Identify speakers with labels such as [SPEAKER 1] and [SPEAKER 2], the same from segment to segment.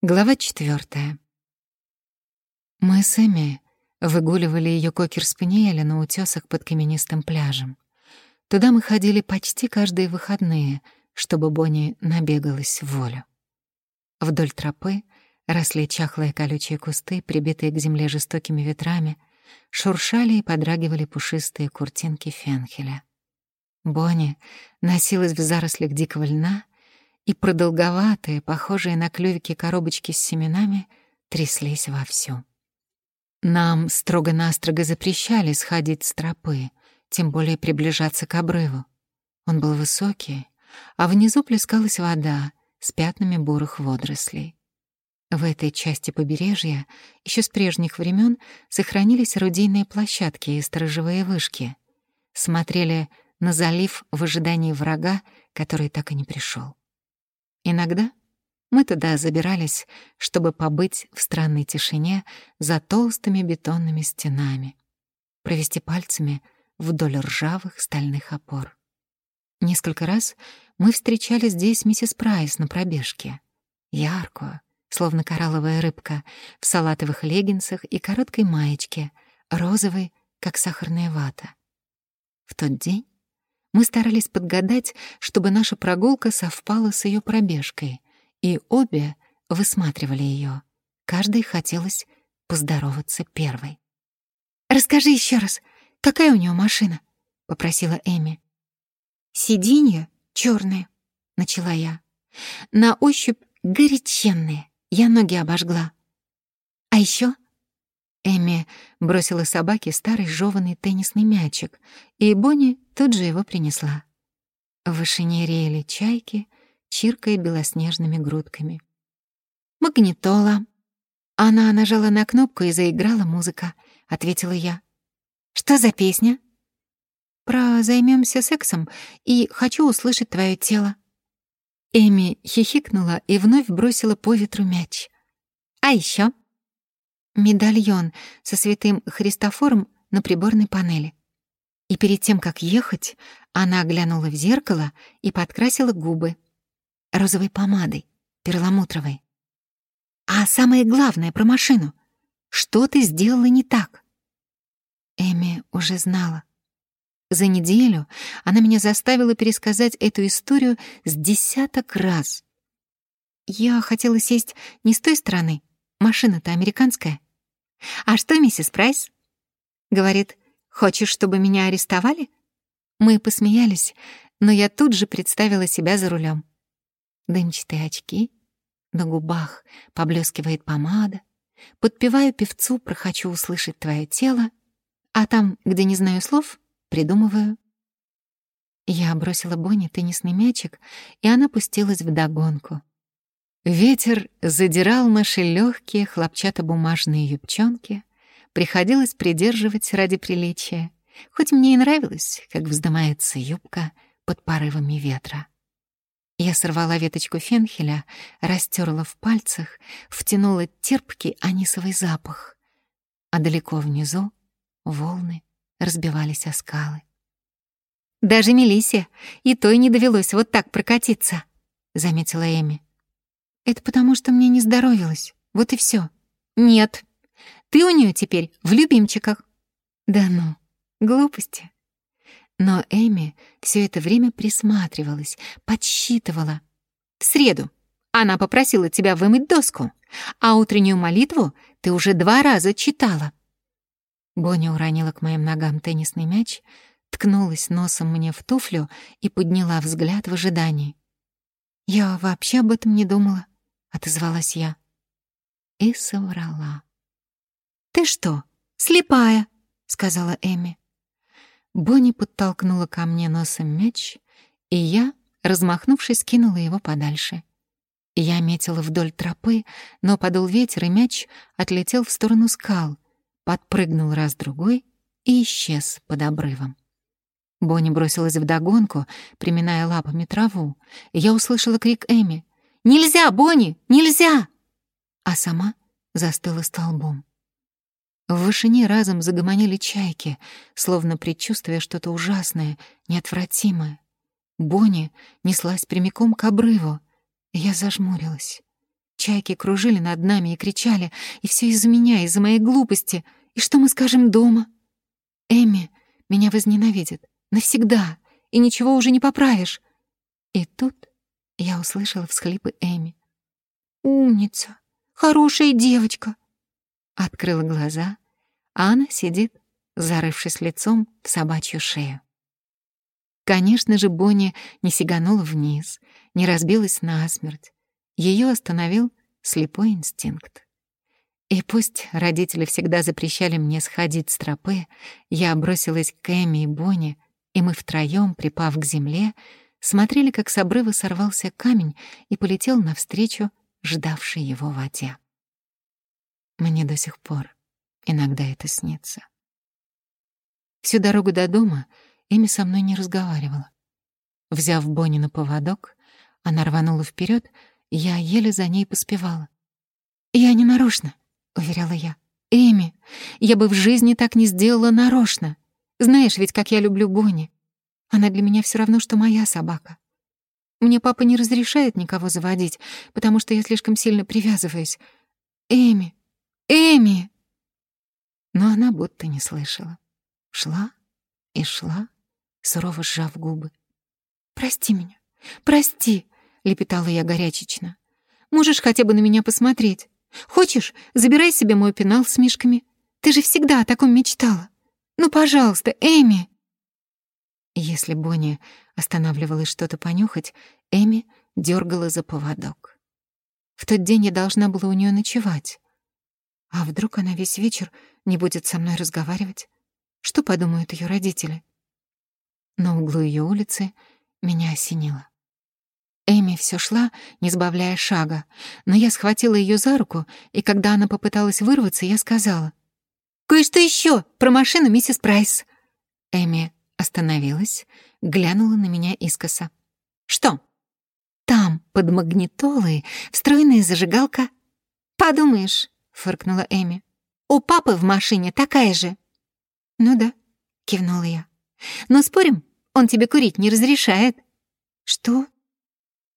[SPEAKER 1] Глава четвертая. Мы с Эми выгуливали ее кокер-спаниеля на утесах под каменистым пляжем. Туда мы ходили почти каждые выходные, чтобы Бонни набегалась в волю. Вдоль тропы росли чахлые колючие кусты, прибитые к земле жестокими ветрами, шуршали и подрагивали пушистые куртинки фенхеля. Бонни носилась в зарослях дикого льна — и продолговатые, похожие на клювики коробочки с семенами, тряслись вовсю. Нам строго-настрого запрещали сходить с тропы, тем более приближаться к обрыву. Он был высокий, а внизу плескалась вода с пятнами бурых водорослей. В этой части побережья еще с прежних времен сохранились орудийные площадки и сторожевые вышки. Смотрели на залив в ожидании врага, который так и не пришел. Иногда мы туда забирались, чтобы побыть в странной тишине за толстыми бетонными стенами, провести пальцами вдоль ржавых стальных опор. Несколько раз мы встречали здесь миссис Прайс на пробежке. Яркую, словно коралловая рыбка, в салатовых леггинсах и короткой маечке, розовой, как сахарная вата. В тот день мы старались подгадать, чтобы наша прогулка совпала с ее пробежкой, и обе высматривали ее. Каждой хотелось поздороваться первой. «Расскажи еще раз, какая у нее машина?» — попросила Эми. «Сиденья черные», — начала я. «На ощупь горяченные, я ноги обожгла. А еще Эми бросила собаке старый жёванный теннисный мячик, и Бонни тут же его принесла. В вышине реяли чайки, чиркая белоснежными грудками. «Магнитола». Она нажала на кнопку и заиграла музыка, — ответила я. «Что за песня?» «Про займемся сексом и хочу услышать твое тело». Эми хихикнула и вновь бросила по ветру мяч. «А еще медальон со святым Христофором на приборной панели. И перед тем, как ехать, она оглянула в зеркало и подкрасила губы розовой помадой, перламутровой. А самое главное про машину. Что ты сделала не так? Эми уже знала. За неделю она меня заставила пересказать эту историю с десяток раз. Я хотела сесть не с той стороны, машина-то американская, «А что, миссис Прайс?» Говорит, «Хочешь, чтобы меня арестовали?» Мы посмеялись, но я тут же представила себя за рулем. Дымчатые очки, на губах поблескивает помада, подпеваю певцу про «хочу услышать твое тело», а там, где не знаю слов, придумываю. Я бросила Бонни теннисный мячик, и она пустилась в догонку. Ветер задирал наши легкие хлопчатобумажные юбчонки. Приходилось придерживать ради приличия, хоть мне и нравилось, как вздымается юбка под порывами ветра. Я сорвала веточку фенхеля, растерла в пальцах, втянула терпкий анисовый запах, а далеко внизу волны разбивались о скалы. «Даже Мелиссе и той не довелось вот так прокатиться», — заметила Эми. Это потому, что мне не здоровилось. Вот и все. Нет. Ты у нее теперь в любимчиках. Да ну, глупости. Но Эми все это время присматривалась, подсчитывала. В среду она попросила тебя вымыть доску, а утреннюю молитву ты уже два раза читала. Боня уронила к моим ногам теннисный мяч, ткнулась носом мне в туфлю и подняла взгляд в ожидании. Я вообще об этом не думала. — отозвалась я. И соврала. «Ты что, слепая?» — сказала Эми. Бонни подтолкнула ко мне носом мяч, и я, размахнувшись, кинула его подальше. Я метила вдоль тропы, но подул ветер, и мяч отлетел в сторону скал, подпрыгнул раз-другой и исчез под обрывом. Бонни бросилась вдогонку, приминая лапами траву, я услышала крик Эми. Нельзя, Бонни, нельзя!» А сама застыла столбом. В вышине разом загомонили чайки, словно предчувствуя что-то ужасное, неотвратимое. Бонни неслась прямиком к обрыву. Я зажмурилась. чайки кружили над нами и кричали, и все из-за меня, из-за моей глупости. И что мы скажем дома? Эми меня возненавидит. Навсегда. И ничего уже не поправишь. И тут я услышала всхлипы Эми. «Умница! Хорошая девочка!» Открыла глаза, а она сидит, зарывшись лицом в собачью шею. Конечно же, Бонни не сиганула вниз, не разбилась насмерть. Ее остановил слепой инстинкт. И пусть родители всегда запрещали мне сходить с тропы, я бросилась к Эми и Бонни, и мы втроём, припав к земле, смотрели, как с обрыва сорвался камень и полетел навстречу ждавшей его воде. Мне до сих пор иногда это снится. Всю дорогу до дома Эми со мной не разговаривала. Взяв Бонни на поводок, она рванула вперед, я еле за ней поспевала. «Я не нарочно», — уверяла я. «Эми, я бы в жизни так не сделала нарочно. Знаешь ведь, как я люблю Бонни. Она для меня все равно, что моя собака. Мне папа не разрешает никого заводить, потому что я слишком сильно привязываюсь. Эми, Эми!» Но она будто не слышала. Шла и шла, сурово сжав губы. «Прости меня, прости!» — лепетала я горячечно. «Можешь хотя бы на меня посмотреть? Хочешь, забирай себе мой пенал с мишками? Ты же всегда о таком мечтала. Ну, пожалуйста, Эми!» Если Бонни останавливалась что-то понюхать, Эми дергала за поводок. В тот день я должна была у нее ночевать. А вдруг она весь вечер не будет со мной разговаривать? Что подумают ее родители? На углу ее улицы меня осенило. Эми все шла, не сбавляя шага, но я схватила ее за руку, и когда она попыталась вырваться, я сказала, «Кое-что еще про машину миссис Прайс». Эми остановилась, глянула на меня искоса. «Что?» «Там, под магнитолой, встроенная зажигалка». «Подумаешь», — фыркнула Эми. «У папы в машине такая же». «Ну да», — кивнула я. «Но спорим, он тебе курить не разрешает». «Что?»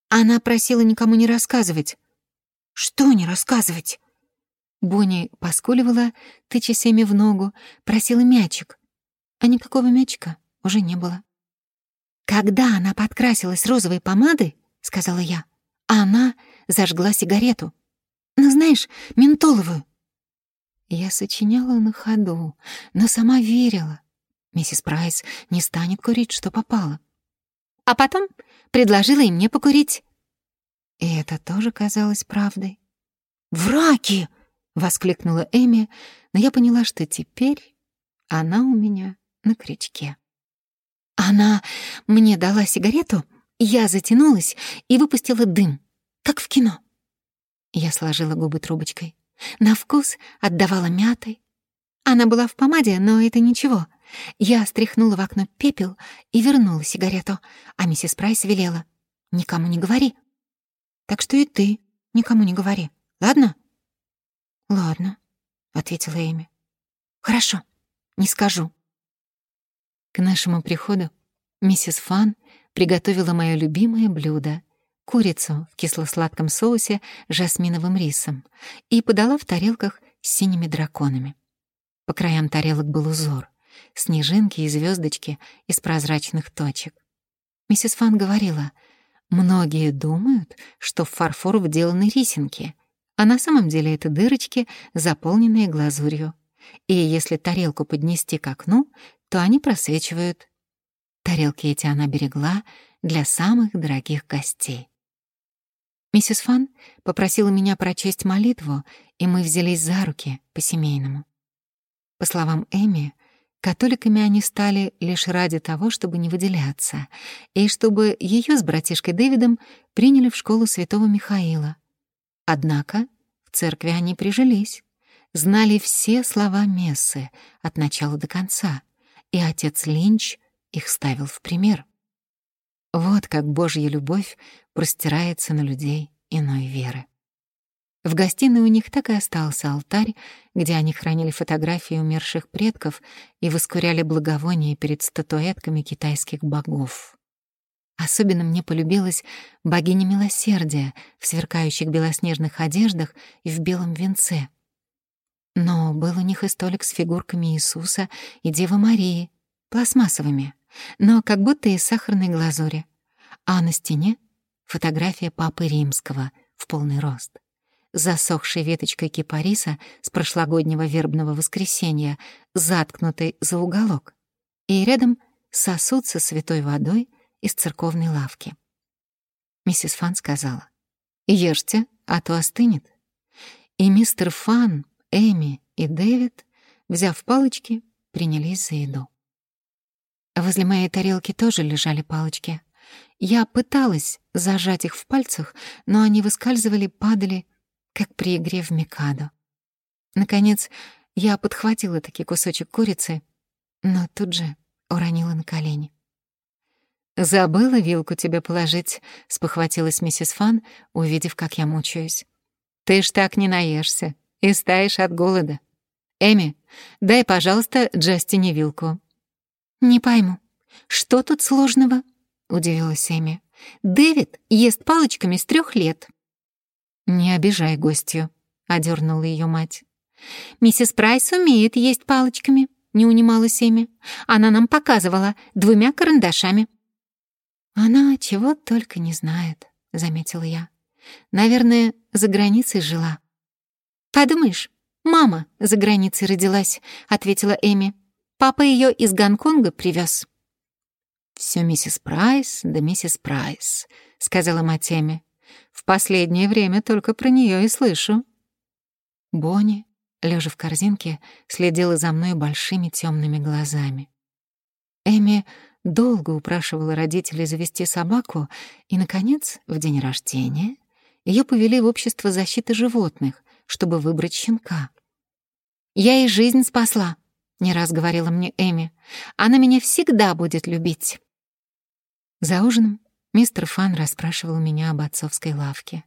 [SPEAKER 1] Она просила никому не рассказывать. «Что не рассказывать?» Бонни поскуливала, тыча Эми в ногу, просила мячик. А никакого мячика уже не было. «Когда она подкрасилась розовой помадой, — сказала я, — она зажгла сигарету. Ну, знаешь, ментоловую». Я сочиняла на ходу, но сама верила. Миссис Прайс не станет курить, что попало. А потом предложила и мне покурить. И это тоже казалось правдой. «Враки!» — воскликнула Эми, но я поняла, что теперь она у меня на крючке. Она мне дала сигарету, я затянулась и выпустила дым, как в кино. Я сложила губы трубочкой. На вкус отдавала мятой. Она была в помаде, но это ничего. Я стряхнула в окно пепел и вернула сигарету, а миссис Прайс велела. «Никому не говори». «Так что и ты никому не говори, ладно?» «Ладно», — ответила Эми. «Хорошо, не скажу». К нашему приходу миссис Фан приготовила мое любимое блюдо — курицу в кисло-сладком соусе с жасминовым рисом и подала в тарелках с синими драконами. По краям тарелок был узор — снежинки и звездочки из прозрачных точек. Миссис Фан говорила, «Многие думают, что в фарфор вделаны рисинки, а на самом деле это дырочки, заполненные глазурью. И если тарелку поднести к окну, то они просвечивают. Тарелки эти она берегла для самых дорогих гостей. Миссис Фан попросила меня прочесть молитву, и мы взялись за руки по-семейному. По словам Эми, католиками они стали лишь ради того, чтобы не выделяться, и чтобы ее с братишкой Дэвидом приняли в школу святого Михаила. Однако в церкви они прижились, знали все слова мессы от начала до конца, и отец Линч их ставил в пример. Вот как Божья любовь простирается на людей иной веры. В гостиной у них так и остался алтарь, где они хранили фотографии умерших предков и воскуряли благовония перед статуэтками китайских богов. Особенно мне полюбилась богиня милосердия в сверкающих белоснежных одеждах и в белом венце. Но был у них и столик с фигурками Иисуса и Девы Марии, пластмассовыми, но как будто из сахарной глазури. А на стене — фотография Папы Римского в полный рост. Засохшей веточкой кипариса с прошлогоднего вербного воскресенья, заткнутой за уголок. И рядом сосуд со святой водой — из церковной лавки. Миссис Фан сказала, «Ешьте, а то остынет». И мистер Фан, Эми и Дэвид, взяв палочки, принялись за еду. Возле моей тарелки тоже лежали палочки. Я пыталась зажать их в пальцах, но они выскальзывали, падали, как при игре в Микадо. Наконец, я подхватила таки кусочек курицы, но тут же уронила на колени. «Забыла вилку тебе положить», — спохватилась миссис Фан, увидев, как я мучаюсь. «Ты ж так не наешься и стаешь от голода. Эми, дай, пожалуйста, Джастине вилку». «Не пойму, что тут сложного?» — удивилась Эми. «Дэвид ест палочками с трех лет». «Не обижай гостью», — одернула ее мать. «Миссис Прайс умеет есть палочками», — не унималась Эми. «Она нам показывала двумя карандашами». «Она чего только не знает», — заметила я. «Наверное, за границей жила». «Подумаешь, мама за границей родилась», — ответила Эми. «Папа ее из Гонконга привез. «Всё миссис Прайс да миссис Прайс», — сказала мать Эми. «В последнее время только про нее и слышу». Бонни, лежа в корзинке, следила за мной большими темными глазами. Эми долго упрашивала родителей завести собаку, и, наконец, в день рождения ее повели в общество защиты животных, чтобы выбрать щенка. «Я ей жизнь спасла», — не раз говорила мне Эми. «Она меня всегда будет любить». За ужином мистер Фан расспрашивал меня об отцовской лавке.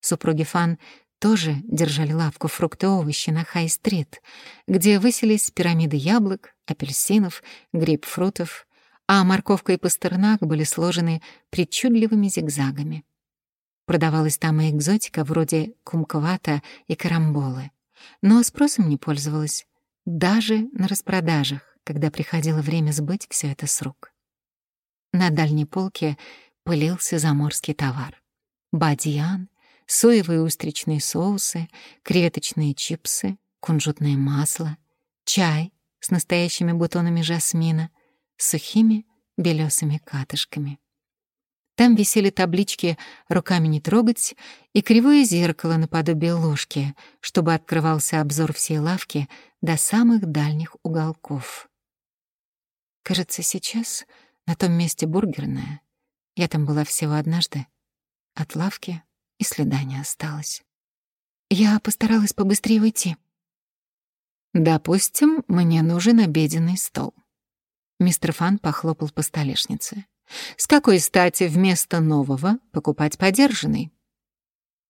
[SPEAKER 1] Супруги Фан тоже держали лавку фрукты и овощи на Хай-стрит, где высились пирамиды яблок, апельсинов, грейпфрутов а морковка и пастернак были сложены причудливыми зигзагами. Продавалась там и экзотика вроде кумквата и карамболы, но спросом не пользовалась, даже на распродажах, когда приходило время сбыть все это с рук. На дальней полке пылился заморский товар. Бадьян, соевые устричные соусы, креветочные чипсы, кунжутное масло, чай с настоящими бутонами жасмина — сухими белесыми катышками. Там висели таблички «Руками не трогать» и кривое зеркало наподобие ложки, чтобы открывался обзор всей лавки до самых дальних уголков. Кажется, сейчас на том месте бургерная. Я там была всего однажды. От лавки и следа не осталось. Я постаралась побыстрее уйти. «Допустим, мне нужен обеденный стол», Мистер Фан похлопал по столешнице. «С какой стати вместо нового покупать подержанный?»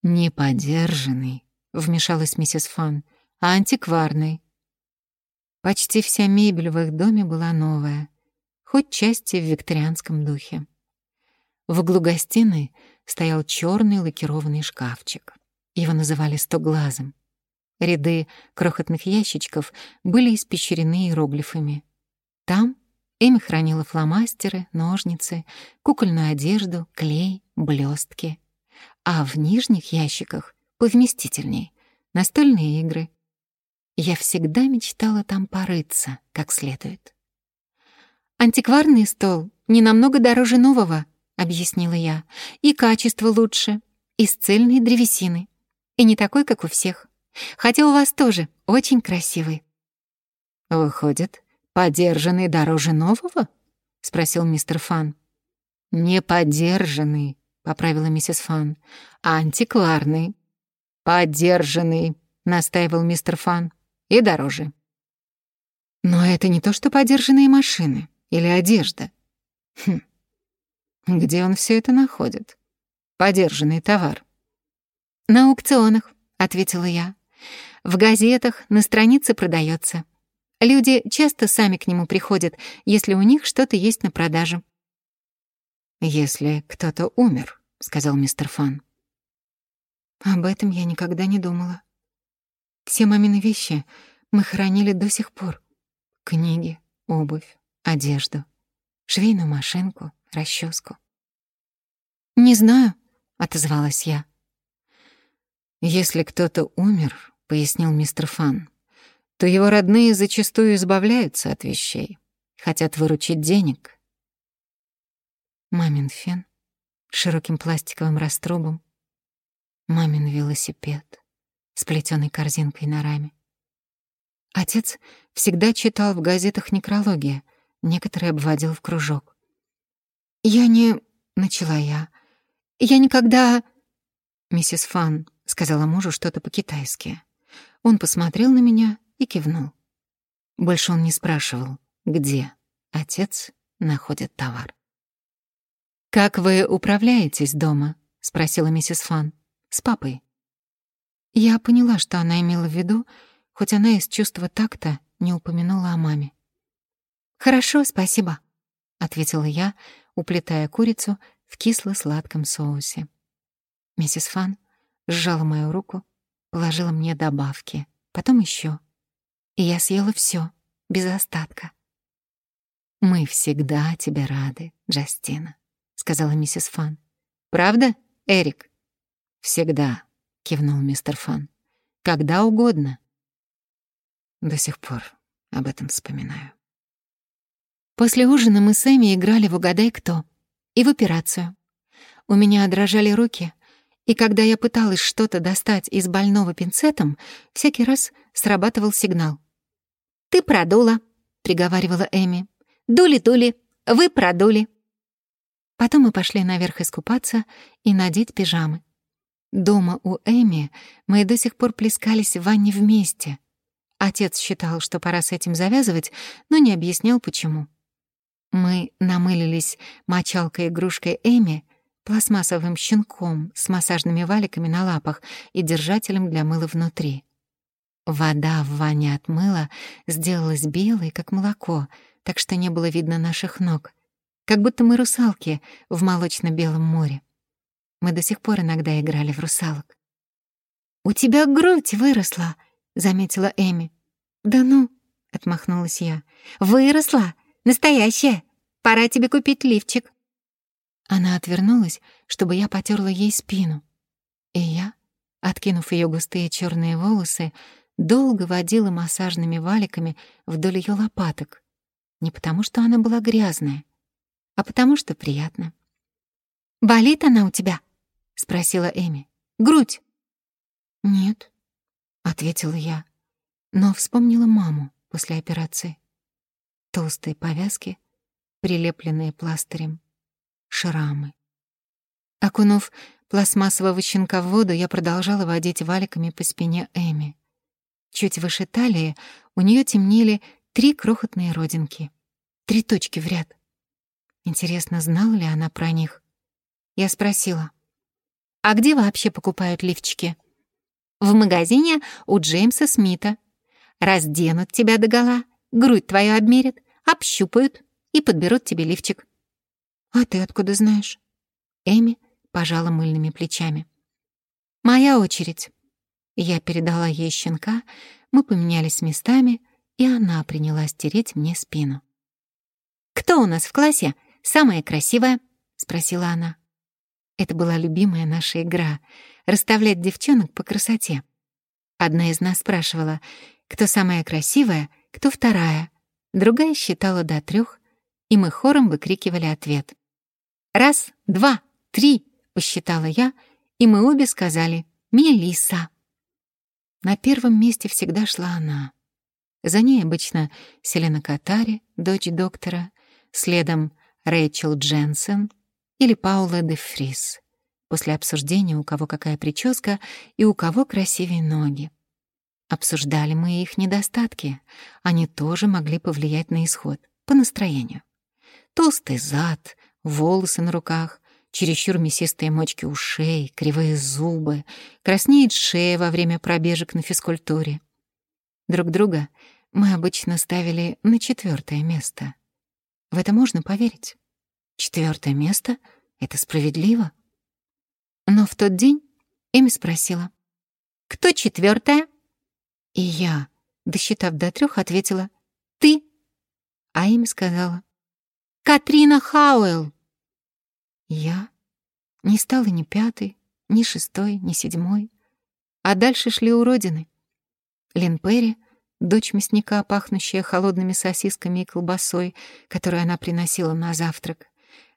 [SPEAKER 1] «Не подержанный», — вмешалась миссис Фан, — «а антикварный». Почти вся мебель в их доме была новая, хоть части в викторианском духе. В углу гостиной стоял черный лакированный шкафчик. Его называли стоглазом. Ряды крохотных ящичков были испещрены иероглифами. Там Эми хранила фломастеры, ножницы, кукольную одежду, клей, блестки. А в нижних ящиках, повместительней, настольные игры. Я всегда мечтала там порыться как следует. «Антикварный стол не намного дороже нового», — объяснила я, «и качество лучше, из цельной древесины, и не такой, как у всех. Хотя у вас тоже очень красивый». «Выходит, «Подержанный дороже нового?» — спросил мистер Фан. «Не подержанный», — поправила миссис Фан, — «а антикварный». «Подержанный», — настаивал мистер Фан, — «и дороже». «Но это не то, что подержанные машины или одежда». «Хм, где он все это находит? Подержанный товар». «На аукционах», — ответила я. «В газетах, на странице продается. Люди часто сами к нему приходят, если у них что-то есть на продажу. «Если кто-то умер», — сказал мистер Фан. Об этом я никогда не думала. Все мамины вещи мы хранили до сих пор. Книги, обувь, одежду, швейную машинку, расческу. «Не знаю», — отозвалась я. «Если кто-то умер», — пояснил мистер Фан, то его родные зачастую избавляются от вещей, хотят выручить денег. Мамин фен широким пластиковым раструбом, мамин велосипед с плетёной корзинкой на раме. Отец всегда читал в газетах некрология, некоторые обводил в кружок. «Я не...» — начала я. «Я никогда...» Миссис Фан сказала мужу что-то по-китайски. Он посмотрел на меня и кивнул. Больше он не спрашивал, где отец находит товар. «Как вы управляетесь дома?» — спросила миссис Фан. «С папой». Я поняла, что она имела в виду, хоть она из чувства такта не упомянула о маме. «Хорошо, спасибо», — ответила я, уплетая курицу в кисло-сладком соусе. Миссис Фан сжала мою руку, положила мне добавки, потом еще и я съела все без остатка. «Мы всегда тебе рады, Джастина», — сказала миссис Фан. «Правда, Эрик?» «Всегда», — кивнул мистер Фан. «Когда угодно». До сих пор об этом вспоминаю. После ужина мы с Эми играли в «Угадай, кто» и в операцию. У меня дрожали руки, и когда я пыталась что-то достать из больного пинцетом, всякий раз срабатывал сигнал — «Ты продула», — приговаривала Эми. «Дули-дули, вы продули». Потом мы пошли наверх искупаться и надеть пижамы. Дома у Эми мы до сих пор плескались в ванне вместе. Отец считал, что пора с этим завязывать, но не объяснял, почему. Мы намылились мочалкой-игрушкой Эми, пластмассовым щенком с массажными валиками на лапах и держателем для мыла внутри. Вода в ванне от мыла сделалась белой, как молоко, так что не было видно наших ног. Как будто мы русалки в молочно-белом море. Мы до сих пор иногда играли в русалок. «У тебя грудь выросла», — заметила Эми. «Да ну», — отмахнулась я. «Выросла! Настоящая! Пора тебе купить лифчик». Она отвернулась, чтобы я потерла ей спину. И я, откинув ее густые черные волосы, долго водила массажными валиками вдоль ее лопаток. Не потому, что она была грязная, а потому, что приятно. «Болит она у тебя?» — спросила Эми. «Грудь?» «Нет», — ответила я, но вспомнила маму после операции. Толстые повязки, прилепленные пластырем, шрамы. Окунув пластмассового щенка в воду, я продолжала водить валиками по спине Эми. Чуть выше талии у нее темнели три крохотные родинки. Три точки в ряд. Интересно, знала ли она про них? Я спросила. «А где вообще покупают лифчики?» «В магазине у Джеймса Смита. Разденут тебя догола, грудь твою обмерят, общупают и подберут тебе лифчик». «А ты откуда знаешь?» Эми пожала мыльными плечами. «Моя очередь». Я передала ей щенка, мы поменялись местами, и она принялась тереть мне спину. «Кто у нас в классе самая красивая?» — спросила она. Это была любимая наша игра — расставлять девчонок по красоте. Одна из нас спрашивала, кто самая красивая, кто вторая. Другая считала до трех, и мы хором выкрикивали ответ. «Раз, два, три!» — посчитала я, и мы обе сказали «Мелисса». На первом месте всегда шла она. За ней обычно Селена Катари, дочь доктора, следом Рэйчел Дженсен или Паула де Фрис, после обсуждения, у кого какая прическа и у кого красивее ноги. Обсуждали мы их недостатки, они тоже могли повлиять на исход, по настроению. Толстый зад, волосы на руках, чересчур мясистые мочки ушей, кривые зубы, краснеет шея во время пробежек на физкультуре. Друг друга мы обычно ставили на четвертое место. В это можно поверить. Четвертое место — это справедливо. Но в тот день Эми спросила, «Кто четвертая? И я, досчитав до трех, ответила, «Ты». А Эми сказала, «Катрина Хауэлл». Я не стала ни пятой, ни шестой, ни седьмой, а дальше шли уродины. Лин Перри, дочь мясника, пахнущая холодными сосисками и колбасой, которую она приносила на завтрак,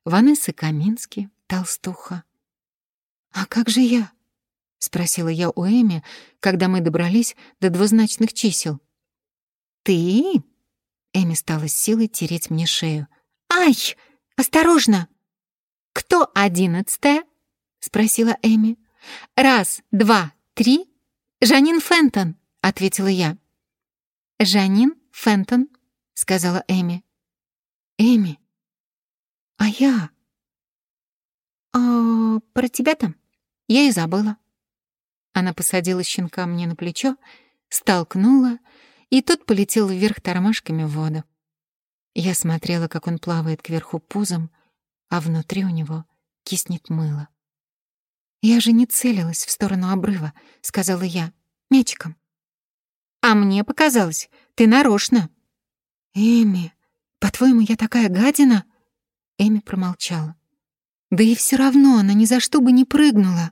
[SPEAKER 1] Ванесса Камински, толстуха. «А как же я?» — спросила я у Эми, когда мы добрались до двузначных чисел. «Ты?» — Эми стала с силой тереть мне шею. «Ай! Осторожно!» «Кто одиннадцатая?» — спросила Эми. «Раз, два, три. Жанин Фентон», — ответила я. «Жанин Фентон», — сказала Эми. «Эми, а я? А про тебя там? Я и забыла. Она посадила щенка мне на плечо, столкнула, и тот полетел вверх тормашками в воду. Я смотрела, как он плавает кверху пузом, а внутри у него киснет мыло. «Я же не целилась в сторону обрыва», — сказала я, — «мячиком». «А мне показалось, ты нарочно». «Эми, по-твоему, я такая гадина?» Эми промолчала. Да и все равно она ни за что бы не прыгнула.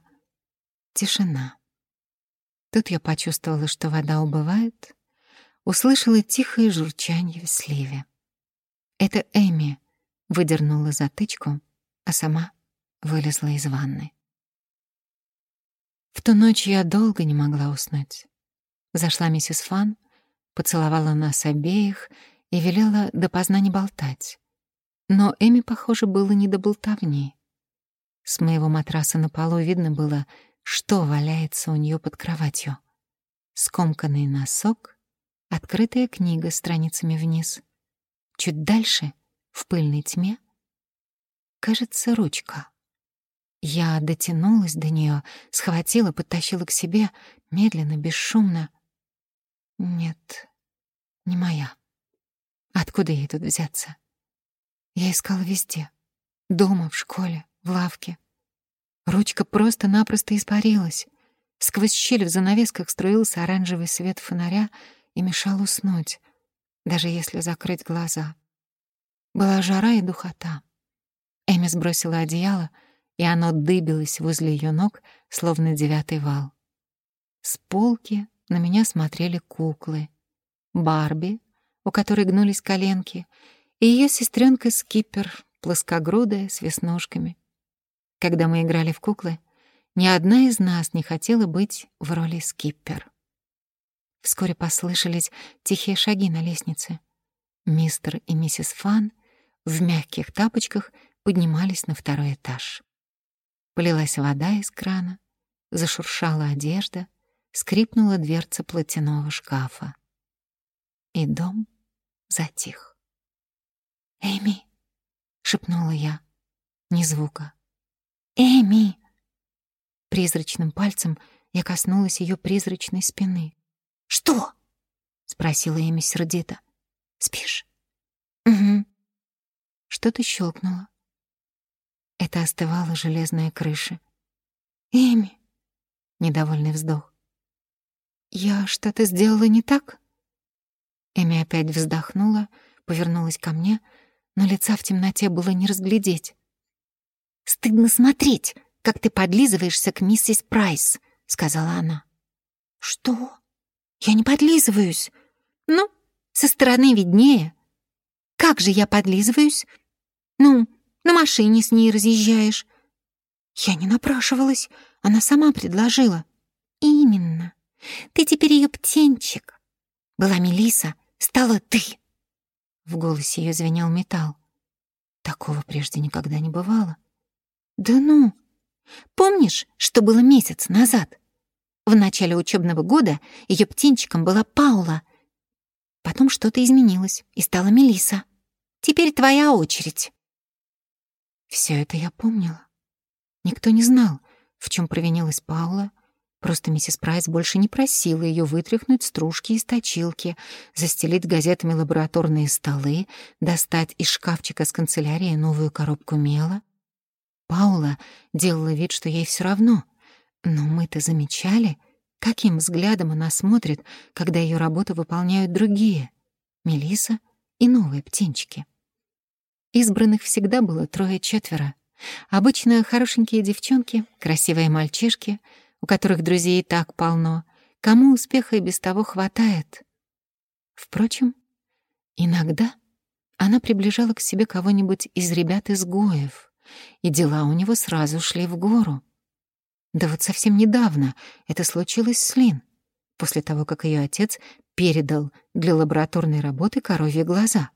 [SPEAKER 1] Тишина. Тут я почувствовала, что вода убывает, услышала тихое журчание в сливе. Это Эми выдернула затычку, а сама вылезла из ванны. В ту ночь я долго не могла уснуть. Зашла миссис Фан, поцеловала нас обеих и велела допоздна не болтать. Но Эми, похоже, было не до болтовни. С моего матраса на полу видно было, что валяется у нее под кроватью. Скомканный носок, открытая книга страницами вниз. Чуть дальше, в пыльной тьме, кажется, ручка. Я дотянулась до нее, схватила, подтащила к себе, медленно, бесшумно. Нет, не моя. Откуда ей тут взяться? Я искала везде. Дома, в школе, в лавке. Ручка просто-напросто испарилась. Сквозь щель в занавесках струился оранжевый свет фонаря и мешал уснуть, даже если закрыть глаза. Была жара и духота. Эми сбросила одеяло, и оно дыбилось возле ее ног, словно девятый вал. С полки на меня смотрели куклы. Барби, у которой гнулись коленки, и ее сестренка Скиппер, плоскогрудая, с веснушками. Когда мы играли в куклы, ни одна из нас не хотела быть в роли Скиппер. Вскоре послышались тихие шаги на лестнице. Мистер и миссис Фан в мягких тапочках поднимались на второй этаж. Полилась вода из крана, зашуршала одежда, скрипнула дверца платяного шкафа. И дом затих. «Эми!» — шепнула я. Ни звука. «Эми!» Призрачным пальцем я коснулась ее призрачной спины. «Что?» — спросила Эми сердито. «Спишь?» «Угу». Что-то щелкнуло. Это остывала железная крыша. «Эми!» — недовольный вздох. «Я что-то сделала не так?» Эми опять вздохнула, повернулась ко мне — но лица в темноте было не разглядеть. «Стыдно смотреть, как ты подлизываешься к миссис Прайс», — сказала она. «Что? Я не подлизываюсь. Ну, со стороны виднее. Как же я подлизываюсь? Ну, на машине с ней разъезжаешь». Я не напрашивалась, она сама предложила. «Именно. Ты теперь ее птенчик. Была Мелиса, стала ты». В голосе ее звенел металл. Такого прежде никогда не бывало. «Да ну! Помнишь, что было месяц назад? В начале учебного года ее птенчиком была Паула. Потом что-то изменилось, и стала Мелиса. Теперь твоя очередь». Все это я помнила. Никто не знал, в чем провинилась Паула, Просто миссис Прайс больше не просила ее вытряхнуть стружки из точилки, застелить газетами лабораторные столы, достать из шкафчика с канцелярии новую коробку мела. Паула делала вид, что ей все равно, но мы-то замечали, каким взглядом она смотрит, когда ее работу выполняют другие — Мелиса и новые птенчики. Избранных всегда было трое-четверо. Обычно хорошенькие девчонки, красивые мальчишки — у которых друзей так полно, кому успеха и без того хватает. Впрочем, иногда она приближала к себе кого-нибудь из ребят-изгоев, и дела у него сразу шли в гору. Да вот совсем недавно это случилось с Лин, после того, как ее отец передал для лабораторной работы коровьи глаза.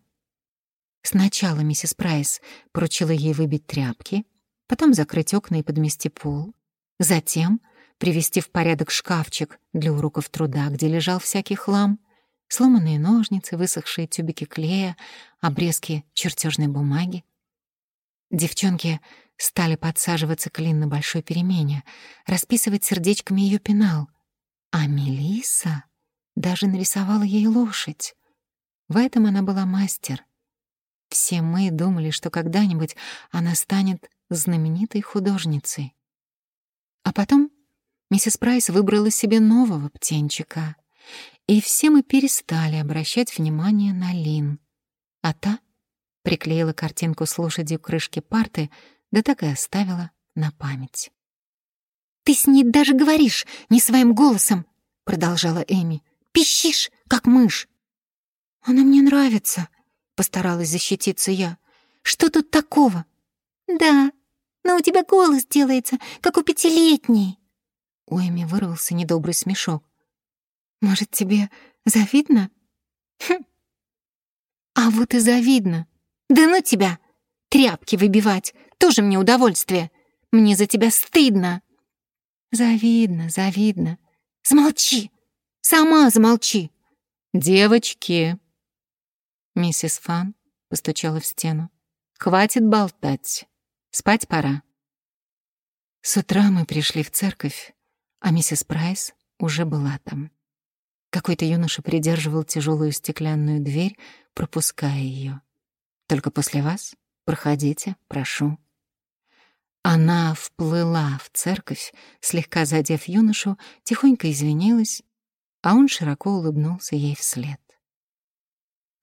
[SPEAKER 1] Сначала миссис Прайс поручила ей выбить тряпки, потом закрыть окна и подмести пол, затем — привести в порядок шкафчик для уроков труда, где лежал всякий хлам, сломанные ножницы, высохшие тюбики клея, обрезки чертежной бумаги. Девчонки стали подсаживаться к Лин на большой перемене, расписывать сердечками ее пенал. А Мелиса даже нарисовала ей лошадь. В этом она была мастер. Все мы думали, что когда-нибудь она станет знаменитой художницей. А потом миссис Прайс выбрала себе нового птенчика, и все мы перестали обращать внимание на Лин. А та приклеила картинку с лошадью к крышке парты, да так и оставила на память. «Ты с ней даже говоришь не своим голосом!» — продолжала Эми. «Пищишь, как мышь!» «Она мне нравится», — постаралась защититься я. «Что тут такого?» «Да, но у тебя голос делается, как у пятилетней», у Эми вырвался недобрый смешок. «Может, тебе завидно?» «Хм. А вот и завидно. Да ну тебя! Тряпки выбивать — тоже мне удовольствие. Мне за тебя стыдно». «Завидно, завидно. Замолчи! Сама замолчи!»
[SPEAKER 2] «Девочки!» Миссис Фан постучала в стену. «Хватит болтать. Спать пора».
[SPEAKER 1] С утра мы пришли в церковь, а миссис Прайс уже была там. Какой-то юноша придерживал тяжелую стеклянную дверь, пропуская ее. «Только после вас? Проходите, прошу». Она вплыла в церковь, слегка задев юношу, тихонько извинилась, а он широко улыбнулся ей вслед.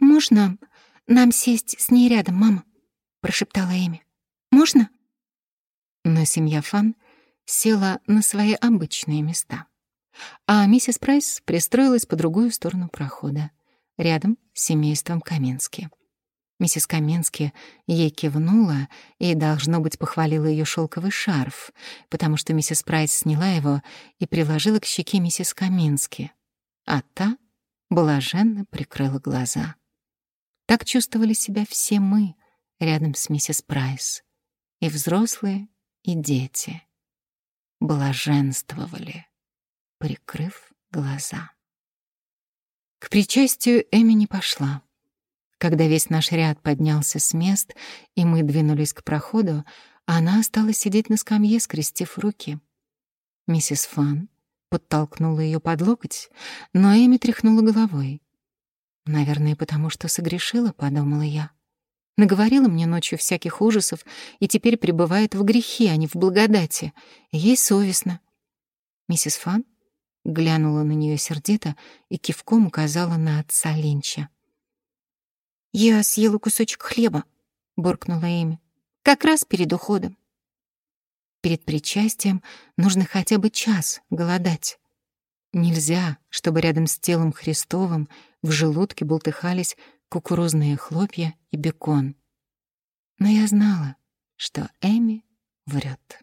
[SPEAKER 1] «Можно нам сесть с ней рядом, мама?» — прошептала Эми. «Можно?» Но семья Фан села на свои обычные места. А миссис Прайс пристроилась по другую сторону прохода, рядом с семейством Каменски. Миссис Каменски ей кивнула и, должно быть, похвалила ее шелковый шарф, потому что миссис Прайс сняла его и приложила к щеке миссис Каменски, а та блаженно прикрыла глаза. Так чувствовали себя все мы рядом с миссис Прайс, и взрослые, и дети блаженствовали, прикрыв глаза. К причастию Эми не пошла. Когда весь наш ряд поднялся с мест, и мы двинулись к проходу, она осталась сидеть на скамье, скрестив руки. Миссис Фан подтолкнула ее под локоть, но Эми тряхнула головой. «Наверное, потому что согрешила», — подумала я. Наговорила мне ночью всяких ужасов и теперь пребывает в грехе, а не в благодати. ей совестно. Миссис Фан глянула на нее сердито и кивком указала на отца Линча. «Я съела кусочек хлеба», — буркнула Эми. «Как раз перед уходом». Перед причастием нужно хотя бы час голодать. Нельзя, чтобы рядом с телом Христовым в желудке бултыхались кукурузные хлопья и бекон. Но я знала, что Эми врет.